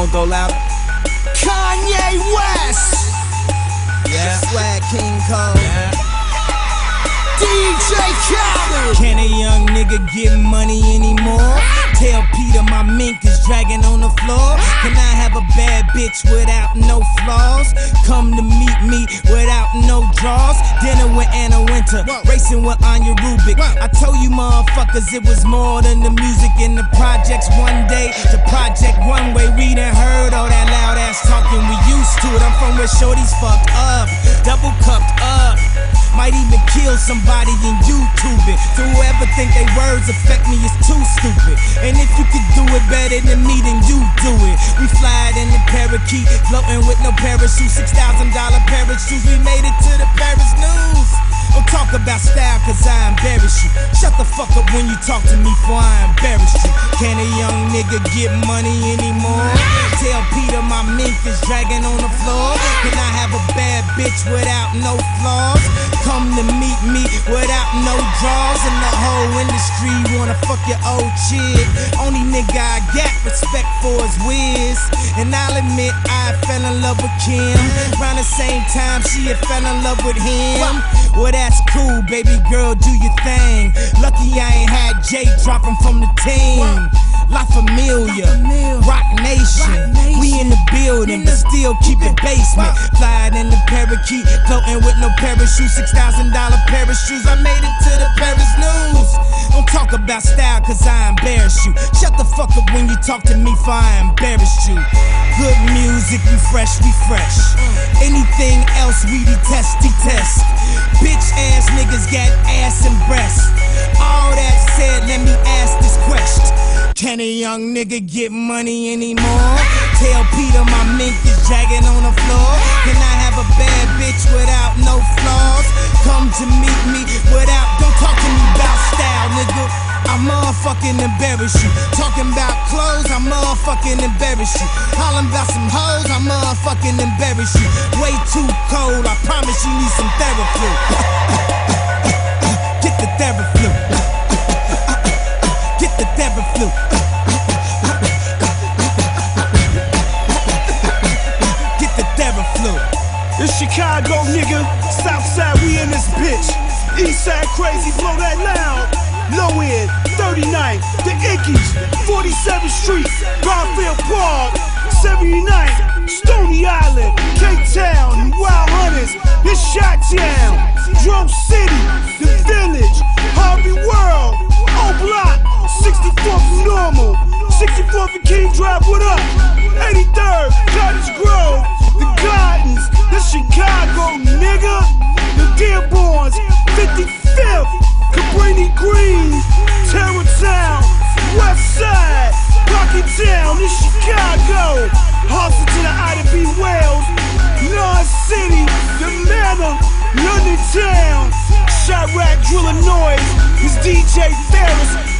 don't go louder. Kanye West. Yeah. Swag King Cole. Yeah. DJ Khaled. Can a young nigga get money anymore? Tell Peter my mink is dragging on the floor. Can I have a bad bitch without no flaws? Come to meet me without no draws. Dinner with Anna Wintour, racing with Anja Rubik. I told you motherfuckers it was more than the music in the projects one day. The project one way, we done heard all that loud ass talking. We used to it. I'm from where shorties fucked up, double cupped up. Might even kill somebody in YouTube it. So whoever think they words affect me is too stupid. And if you could do it better than me, then you do it. We fly in the parakeet, floating with no parachute. Six thousand dollar parachutes. We made it to the Paris news. Don't talk about style, cause I embarrass you. Shut the fuck up when you talk to me, for I embarrass you. Can a young nigga get money anymore? Tell Peter my mink is dragging on the floor. Can I have a bad bitch without no flaws? Come to meet me without no draws. And the whole industry wanna fuck your old chick. Only nigga I got respect for is Wiz. And I'll admit I fell in love with Kim. Around the same time she had fell in love with him. Well, that's cool, baby girl, do your thing. Lucky I ain't had Jay dropping from the team. La Familia, Roc Nation. We in the building, but still keep it basement. Flying in the parakeet, floating with no parachute. Six thousand dollar parachutes. I made it to the Paris news. Don't talk about style, cause I embarrass you. Shut the fuck up when you talk to me, for I embarrassed you. Good music, we fresh, we fresh. Anything else, we detest, detest. Bitch ass niggas got ass and breasts. All that said, Can a young nigga get money anymore? Tell Peter my mink is dragging on the floor. Can I have a bad bitch without no flaws? Come to meet me without, don't talk to me about style, nigga. I motherfucking embarrass you. Talking about clothes, I motherfucking embarrass you. Hollering about some hoes, I motherfucking embarrass you. Way too cold, I promise you need some therapy. Chicago, nigga. Southside, we in this bitch. Eastside crazy, blow that loud. Low end, 39th, the Ickes, 47th Street, Garfield Park, 79th, Stony Island, K-Town, and Wild Hunters, it's Shot Town, This Chicago, Hustle to the Ida B. Wells, North City, The Manor, London Town, Chiraq, Driller Noise, it's DJ Ferris,